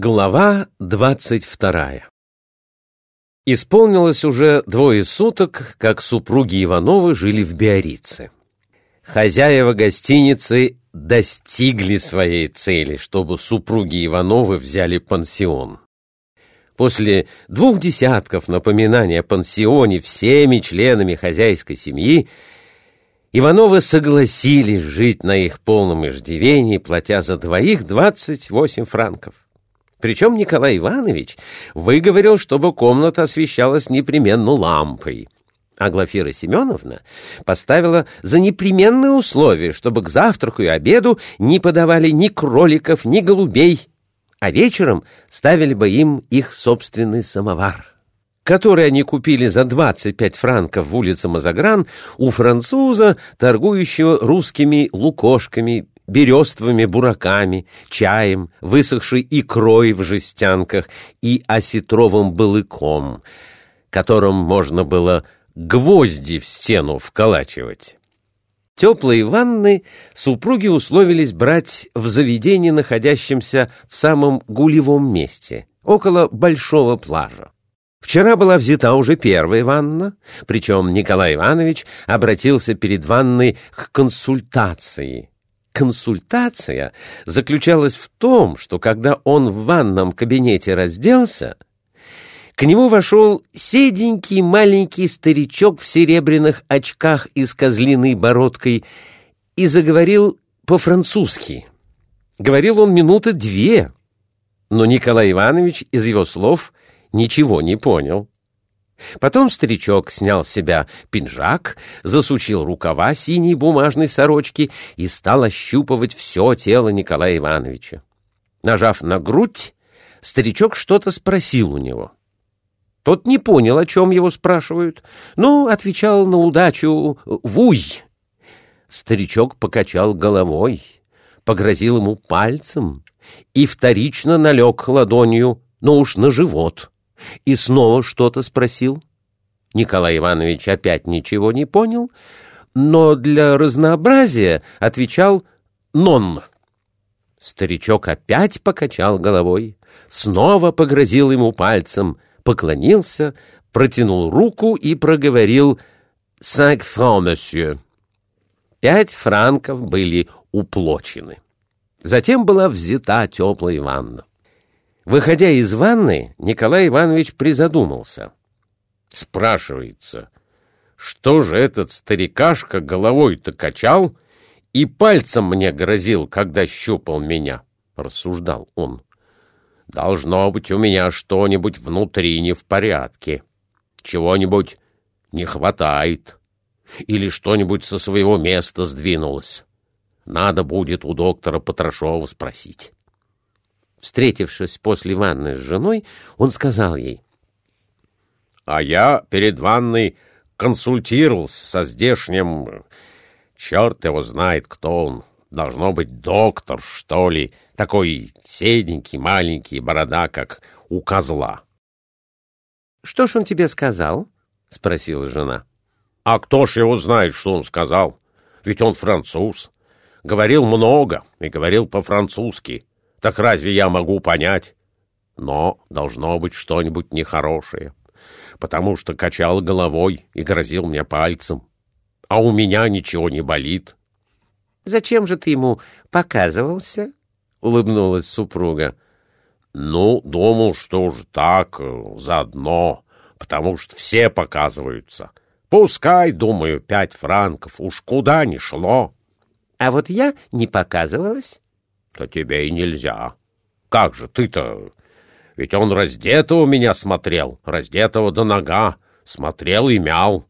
Глава двадцать вторая Исполнилось уже двое суток, как супруги Ивановы жили в Биорице. Хозяева гостиницы достигли своей цели, чтобы супруги Ивановы взяли пансион. После двух десятков напоминаний о пансионе всеми членами хозяйской семьи Ивановы согласились жить на их полном иждивении, платя за двоих двадцать восемь франков. Причем Николай Иванович выговорил, чтобы комната освещалась непременно лампой. А Глафира Семеновна поставила за непременное условие, чтобы к завтраку и обеду не подавали ни кроликов, ни голубей, а вечером ставили бы им их собственный самовар, который они купили за 25 франков в улице Мазагран у француза, торгующего русскими лукошками, берестовыми бураками, чаем, высохшей икрой в жестянках и осетровым балыком, которым можно было гвозди в стену вколачивать. Теплые ванны супруги условились брать в заведении, находящемся в самом гулевом месте, около большого плажа. Вчера была взята уже первая ванна, причем Николай Иванович обратился перед ванной к консультации, консультация заключалась в том, что когда он в ванном кабинете разделся, к нему вошел седенький маленький старичок в серебряных очках и с козлиной бородкой и заговорил по-французски. Говорил он минуты две, но Николай Иванович из его слов ничего не понял. Потом старичок снял с себя пинжак, засучил рукава синей бумажной сорочки и стал ощупывать все тело Николая Ивановича. Нажав на грудь, старичок что-то спросил у него. Тот не понял, о чем его спрашивают, но отвечал на удачу «Вуй!». Старичок покачал головой, погрозил ему пальцем и вторично налег ладонью, но уж на живот — и снова что-то спросил. Николай Иванович опять ничего не понял, но для разнообразия отвечал «нон». Старичок опять покачал головой, снова погрозил ему пальцем, поклонился, протянул руку и проговорил «cinq francs, monsieur». Пять франков были уплочены. Затем была взята теплая ванна. Выходя из ванны, Николай Иванович призадумался. Спрашивается, что же этот старикашка головой-то качал и пальцем мне грозил, когда щупал меня, — рассуждал он. Должно быть, у меня что-нибудь внутри не в порядке, чего-нибудь не хватает, или что-нибудь со своего места сдвинулось. Надо будет у доктора Потрошова спросить. Встретившись после ванны с женой, он сказал ей. — А я перед ванной консультировался со здешним... Черт его знает, кто он. Должно быть доктор, что ли. Такой седенький, маленький, борода, как у козла. — Что ж он тебе сказал? — спросила жена. — А кто ж его знает, что он сказал? Ведь он француз. Говорил много и говорил по-французски. Так разве я могу понять? Но должно быть что-нибудь нехорошее, потому что качал головой и грозил мне пальцем, а у меня ничего не болит. — Зачем же ты ему показывался? — улыбнулась супруга. — Ну, думал, что уж так, заодно, потому что все показываются. Пускай, думаю, пять франков, уж куда ни шло. — А вот я не показывалась то тебе и нельзя. Как же ты-то? Ведь он раздетого меня смотрел, раздетого до нога, смотрел и мял.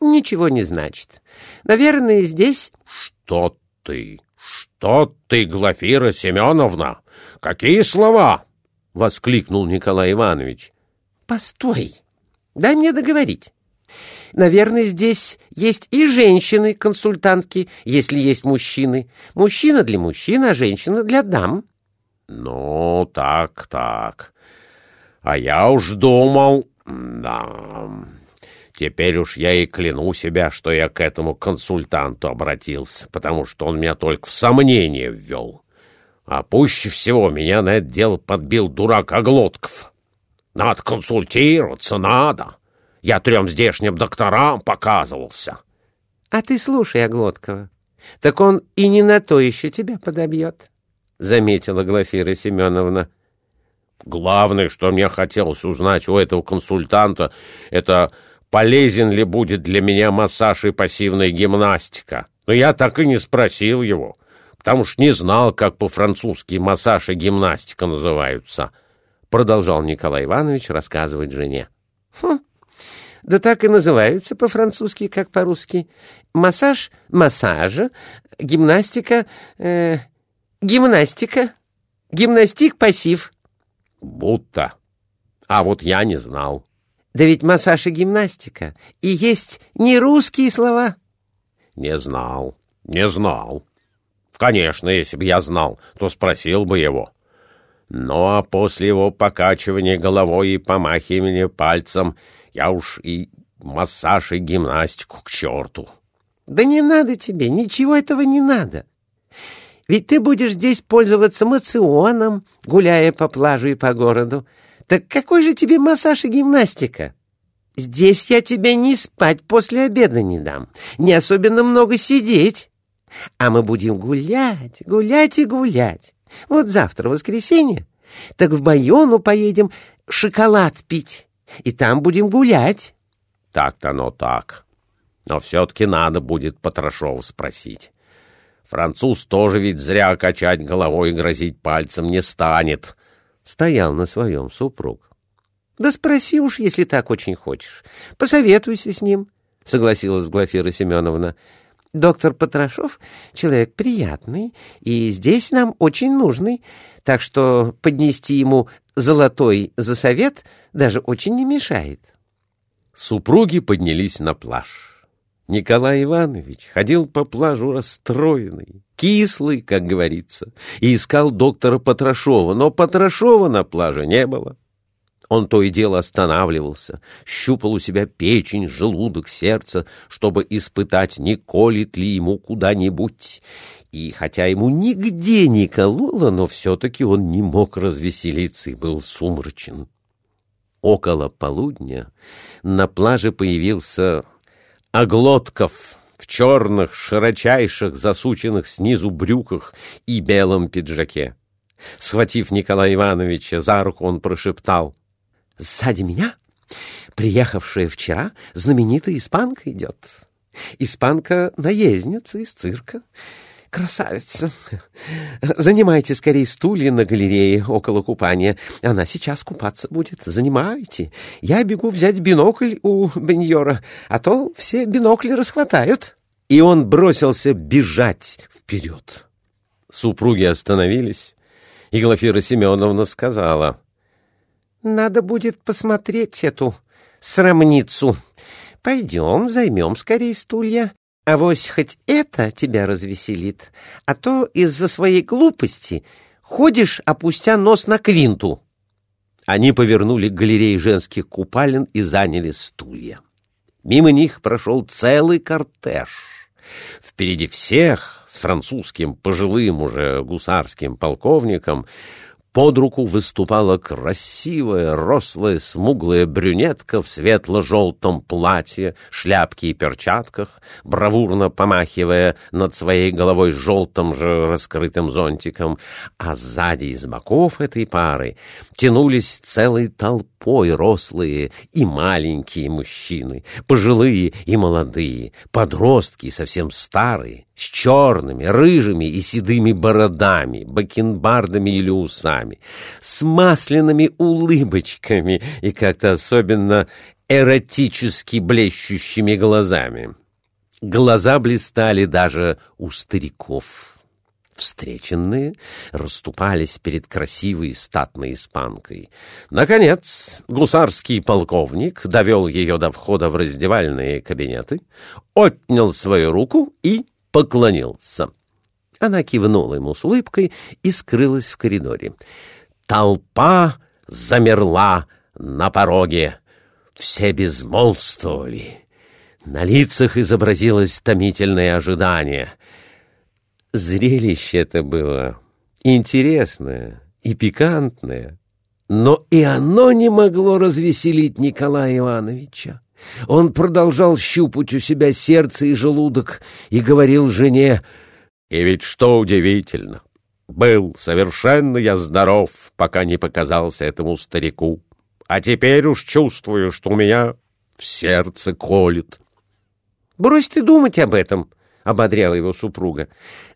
Ничего не значит. Наверное, здесь... Что ты? Что ты, Глафира Семеновна? Какие слова? Воскликнул Николай Иванович. Постой, дай мне договорить. Наверное, здесь есть и женщины-консультантки, если есть мужчины. Мужчина для мужчин, а женщина для дам. Ну, так, так. А я уж думал... Да... Теперь уж я и кляну себя, что я к этому консультанту обратился, потому что он меня только в сомнение ввел. А пуще всего меня на это дело подбил дурак Оглотков. Надо консультироваться, надо. Я трем здешним докторам показывался. — А ты слушай Оглоткова. Так он и не на то еще тебя подобьет, — заметила Глафира Семеновна. — Главное, что мне хотелось узнать у этого консультанта, это полезен ли будет для меня массаж и пассивная гимнастика. Но я так и не спросил его, потому что не знал, как по-французски массаж и гимнастика называются, — продолжал Николай Иванович рассказывать жене. — Хм, да так и называются по-французски, как по-русски. Массаж — массажа, гимнастика э, — гимнастика, гимнастик-пассив. — Будто. А вот я не знал. — Да ведь массаж и гимнастика и есть не русские слова. — Не знал, не знал. Конечно, если бы я знал, то спросил бы его. А после его покачивания головой и помахивания пальцем я уж и массаж, и гимнастику к черту. — Да не надо тебе, ничего этого не надо. Ведь ты будешь здесь пользоваться мационом, гуляя по пляжу и по городу. Так какой же тебе массаж и гимнастика? Здесь я тебе не спать после обеда не дам, не особенно много сидеть. А мы будем гулять, гулять и гулять. Вот завтра воскресенье, так в Байону поедем шоколад пить, и там будем гулять. Так-то оно так. Но все-таки надо будет Потрошова спросить. Француз тоже ведь зря качать головой и грозить пальцем не станет. Стоял на своем супруг. — Да спроси уж, если так очень хочешь. Посоветуйся с ним, — согласилась Глафира Семеновна. — Доктор Потрошов — человек приятный и здесь нам очень нужный, так что поднести ему золотой за совет даже очень не мешает. Супруги поднялись на пляж. Николай Иванович ходил по пляжу расстроенный, кислый, как говорится, и искал доктора Потрошова, но Потрошова на пляже не было. Он то и дело останавливался, щупал у себя печень, желудок, сердце, чтобы испытать, не колет ли ему куда-нибудь. И хотя ему нигде не кололо, но все-таки он не мог развеселиться и был сумрачен. Около полудня на пляже появился Оглотков в черных, широчайших, засученных снизу брюках и белом пиджаке. Схватив Николая Ивановича за руку, он прошептал. — Сзади меня, приехавшая вчера, знаменитая испанка идет. Испанка-наездница из цирка. Красавица. Занимайте скорее стулья на галерее около купания. Она сейчас купаться будет. Занимайте. Я бегу взять бинокль у Беньора, а то все бинокли расхватают. И он бросился бежать вперед. Супруги остановились, и Глафира Семеновна сказала. — Надо будет посмотреть эту срамницу. Пойдем, займем скорее стулья. А вось хоть это тебя развеселит, а то из-за своей глупости ходишь, опустя нос на квинту. Они повернули к галерее женских купалин и заняли стулья. Мимо них прошел целый кортеж. Впереди всех, с французским пожилым уже гусарским полковником, под руку выступала красивая, рослая, смуглая брюнетка в светло-желтом платье, шляпке и перчатках, бравурно помахивая над своей головой желтым же раскрытым зонтиком, а сзади из боков этой пары тянулись целой толпой рослые и маленькие мужчины, пожилые и молодые, подростки и совсем старые, с черными, рыжими и седыми бородами, бакенбардами или усами, с масляными улыбочками и как-то особенно эротически блещущими глазами. Глаза блистали даже у стариков. Встреченные расступались перед красивой статной испанкой. Наконец, гусарский полковник довел ее до входа в раздевальные кабинеты, отнял свою руку и поклонился. Она кивнула ему с улыбкой и скрылась в коридоре. Толпа замерла на пороге. Все безмолвствовали. На лицах изобразилось томительное ожидание. Зрелище это было интересное и пикантное, но и оно не могло развеселить Николая Ивановича. Он продолжал щупать у себя сердце и желудок и говорил жене, «И ведь что удивительно, был совершенно я здоров, пока не показался этому старику, а теперь уж чувствую, что у меня в сердце колет». «Брось ты думать об этом», — ободряла его супруга.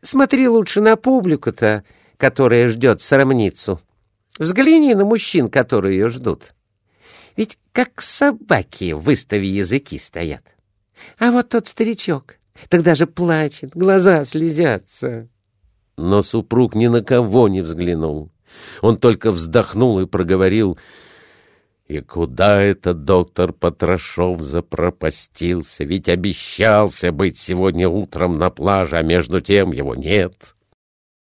«Смотри лучше на публику-то, которая ждет срамницу. Взгляни на мужчин, которые ее ждут. Ведь как собаки в выставе языки стоят. А вот тот старичок, тогда же плачет, глаза слезятся». Но супруг ни на кого не взглянул. Он только вздохнул и проговорил — и куда этот доктор Потрошов запропастился? Ведь обещался быть сегодня утром на пляже, а между тем его нет.